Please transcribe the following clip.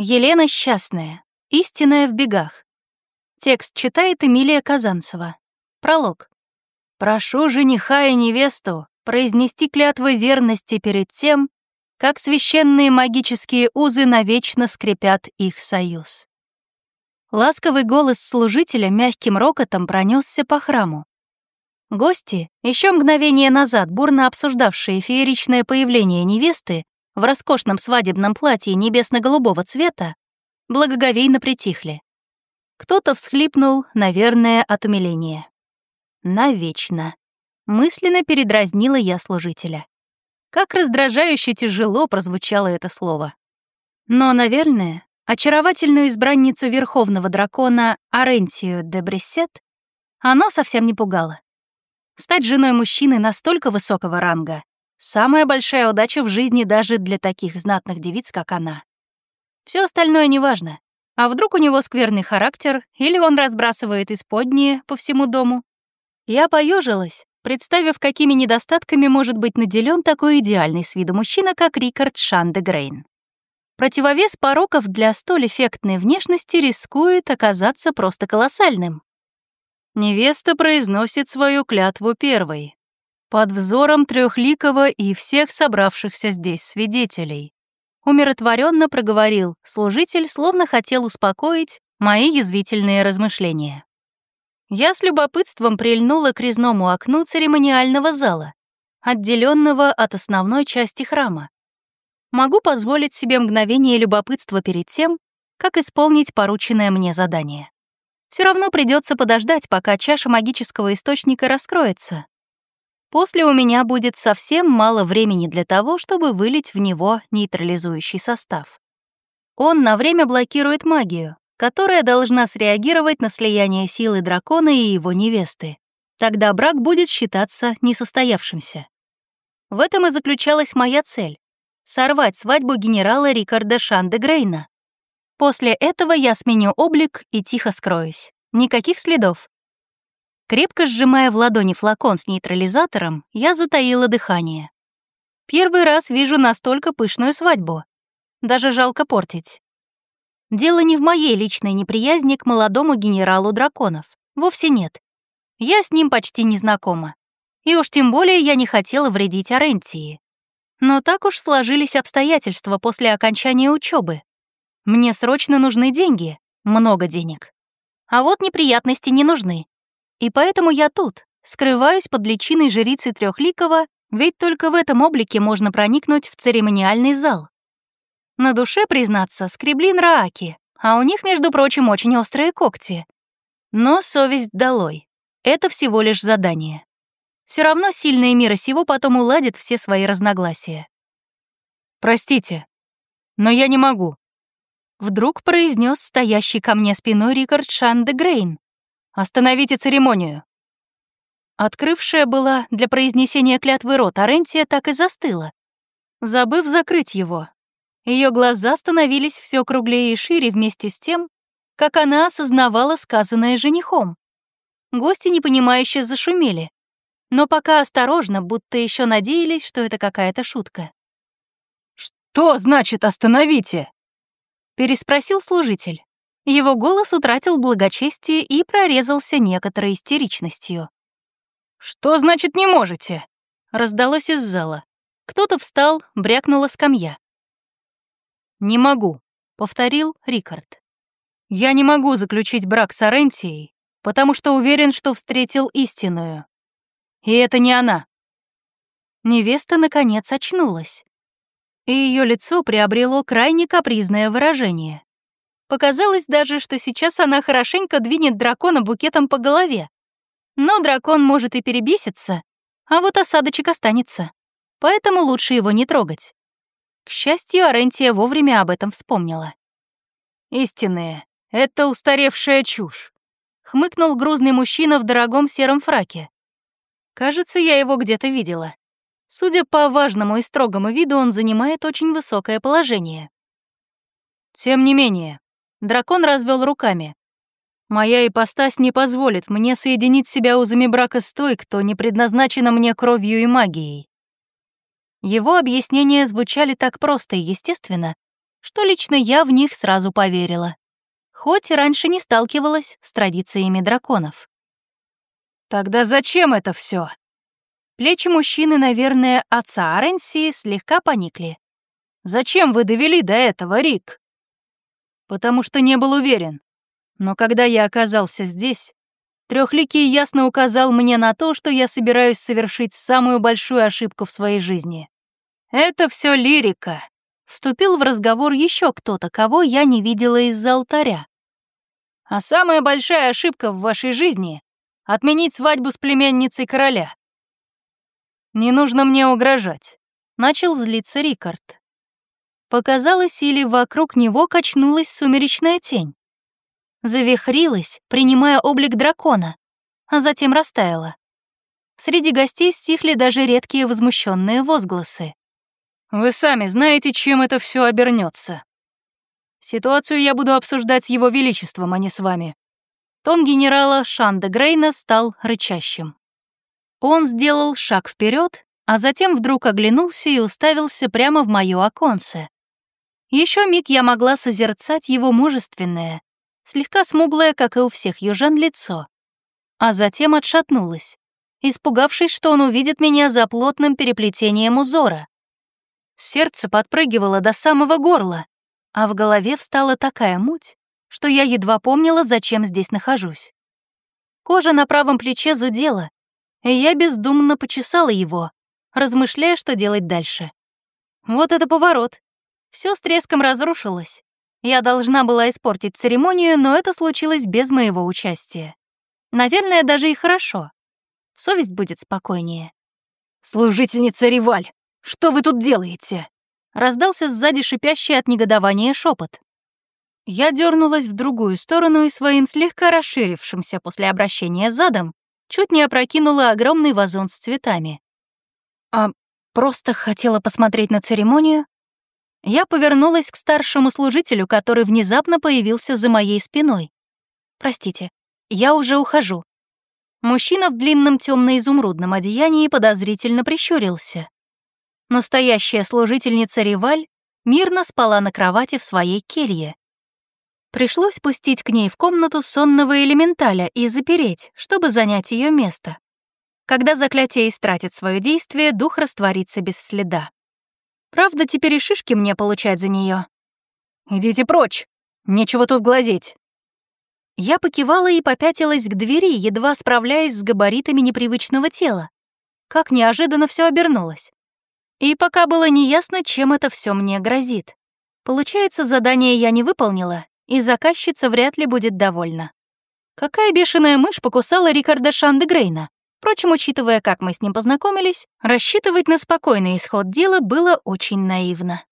Елена Счастная. Истинная в бегах. Текст читает Эмилия Казанцева. Пролог. «Прошу жениха и невесту произнести клятвы верности перед тем, как священные магические узы навечно скрепят их союз». Ласковый голос служителя мягким рокотом пронесся по храму. Гости, еще мгновение назад бурно обсуждавшие фееричное появление невесты, в роскошном свадебном платье небесно-голубого цвета благоговейно притихли. Кто-то всхлипнул, наверное, от умиления. «Навечно», — мысленно передразнила я служителя. Как раздражающе тяжело прозвучало это слово. Но, наверное, очаровательную избранницу Верховного Дракона Арентию де Брессет оно совсем не пугало. Стать женой мужчины настолько высокого ранга Самая большая удача в жизни даже для таких знатных девиц, как она. Все остальное неважно. А вдруг у него скверный характер, или он разбрасывает исподние по всему дому? Я поежилась, представив, какими недостатками может быть наделен такой идеальный с виду мужчина, как Рикард Шандегрейн. Противовес пороков для столь эффектной внешности рискует оказаться просто колоссальным. Невеста произносит свою клятву первой, под взором трехликого и всех собравшихся здесь свидетелей. Умиротворенно проговорил служитель, словно хотел успокоить мои язвительные размышления. Я с любопытством прильнула к резному окну церемониального зала, отделенного от основной части храма. Могу позволить себе мгновение любопытства перед тем, как исполнить порученное мне задание. Все равно придется подождать, пока чаша магического источника раскроется, После у меня будет совсем мало времени для того, чтобы вылить в него нейтрализующий состав. Он на время блокирует магию, которая должна среагировать на слияние силы дракона и его невесты. Тогда брак будет считаться несостоявшимся. В этом и заключалась моя цель — сорвать свадьбу генерала Рикарда Шандегрейна. После этого я сменю облик и тихо скроюсь. Никаких следов. Крепко сжимая в ладони флакон с нейтрализатором, я затаила дыхание. Первый раз вижу настолько пышную свадьбу. Даже жалко портить. Дело не в моей личной неприязни к молодому генералу драконов. Вовсе нет. Я с ним почти не знакома. И уж тем более я не хотела вредить Арентии. Но так уж сложились обстоятельства после окончания учебы. Мне срочно нужны деньги, много денег. А вот неприятности не нужны. И поэтому я тут, скрываюсь под личиной жрицы Трехликова, ведь только в этом облике можно проникнуть в церемониальный зал. На душе, признаться, скребли нрааки, а у них, между прочим, очень острые когти. Но совесть долой. Это всего лишь задание. Все равно сильные мира сего потом уладят все свои разногласия. «Простите, но я не могу», — вдруг произнес стоящий ко мне спиной Рикард Шан Грейн. Остановите церемонию!» Открывшая была для произнесения клятвы рот Арентия так и застыла, забыв закрыть его. Ее глаза становились все круглее и шире вместе с тем, как она осознавала сказанное женихом. Гости непонимающе зашумели, но пока осторожно, будто еще надеялись, что это какая-то шутка. «Что значит «остановите»?» — переспросил служитель. Его голос утратил благочестие и прорезался некоторой истеричностью. «Что значит не можете?» — раздалось из зала. Кто-то встал, брякнула скамья. «Не могу», — повторил Рикард. «Я не могу заключить брак с Арентией, потому что уверен, что встретил истинную. И это не она». Невеста, наконец, очнулась, и ее лицо приобрело крайне капризное выражение. Показалось даже, что сейчас она хорошенько двинет дракона букетом по голове. Но дракон может и перебеситься, а вот осадочек останется. Поэтому лучше его не трогать. К счастью, Арентия вовремя об этом вспомнила. «Истинные, это устаревшая чушь», — хмыкнул грузный мужчина в дорогом сером фраке. Кажется, я его где-то видела. Судя по важному и строгому виду, он занимает очень высокое положение. Тем не менее, Дракон развел руками. «Моя ипостась не позволит мне соединить себя узами брака с той, кто не предназначена мне кровью и магией». Его объяснения звучали так просто и естественно, что лично я в них сразу поверила. Хоть и раньше не сталкивалась с традициями драконов. Тогда зачем это все? Плечи мужчины, наверное, отца Аренси слегка поникли. «Зачем вы довели до этого, Рик?» «Потому что не был уверен. Но когда я оказался здесь, Трехликий ясно указал мне на то, что я собираюсь совершить самую большую ошибку в своей жизни. Это все лирика. Вступил в разговор еще кто-то, кого я не видела из-за алтаря. А самая большая ошибка в вашей жизни — отменить свадьбу с племянницей короля. «Не нужно мне угрожать», — начал злиться Рикард. Показалось, или вокруг него качнулась сумеречная тень. Завихрилась, принимая облик дракона, а затем растаяла. Среди гостей стихли даже редкие возмущенные возгласы. «Вы сами знаете, чем это все обернется. Ситуацию я буду обсуждать с его величеством, а не с вами». Тон генерала Шанда Грейна стал рычащим. Он сделал шаг вперед, а затем вдруг оглянулся и уставился прямо в моё оконце. Еще миг я могла созерцать его мужественное, слегка смуглое, как и у всех южан, лицо, а затем отшатнулась, испугавшись, что он увидит меня за плотным переплетением узора. Сердце подпрыгивало до самого горла, а в голове встала такая муть, что я едва помнила, зачем здесь нахожусь. Кожа на правом плече зудела, и я бездумно почесала его, размышляя, что делать дальше. Вот это поворот. Все с треском разрушилось. Я должна была испортить церемонию, но это случилось без моего участия. Наверное, даже и хорошо. Совесть будет спокойнее. «Служительница Риваль, что вы тут делаете?» Раздался сзади шипящий от негодования шепот. Я дернулась в другую сторону и своим слегка расширившимся после обращения задом чуть не опрокинула огромный вазон с цветами. А просто хотела посмотреть на церемонию. Я повернулась к старшему служителю, который внезапно появился за моей спиной. «Простите, я уже ухожу». Мужчина в длинном темно-изумрудном одеянии подозрительно прищурился. Настоящая служительница Риваль мирно спала на кровати в своей келье. Пришлось пустить к ней в комнату сонного элементаля и запереть, чтобы занять ее место. Когда заклятие истратит свое действие, дух растворится без следа. Правда, теперь и шишки мне получать за нее. «Идите прочь! Нечего тут глазеть!» Я покивала и попятилась к двери, едва справляясь с габаритами непривычного тела. Как неожиданно все обернулось. И пока было неясно, чем это все мне грозит. Получается, задание я не выполнила, и заказчица вряд ли будет довольна. Какая бешеная мышь покусала Рикарда Шандегрейна? Впрочем, учитывая, как мы с ним познакомились, рассчитывать на спокойный исход дела было очень наивно.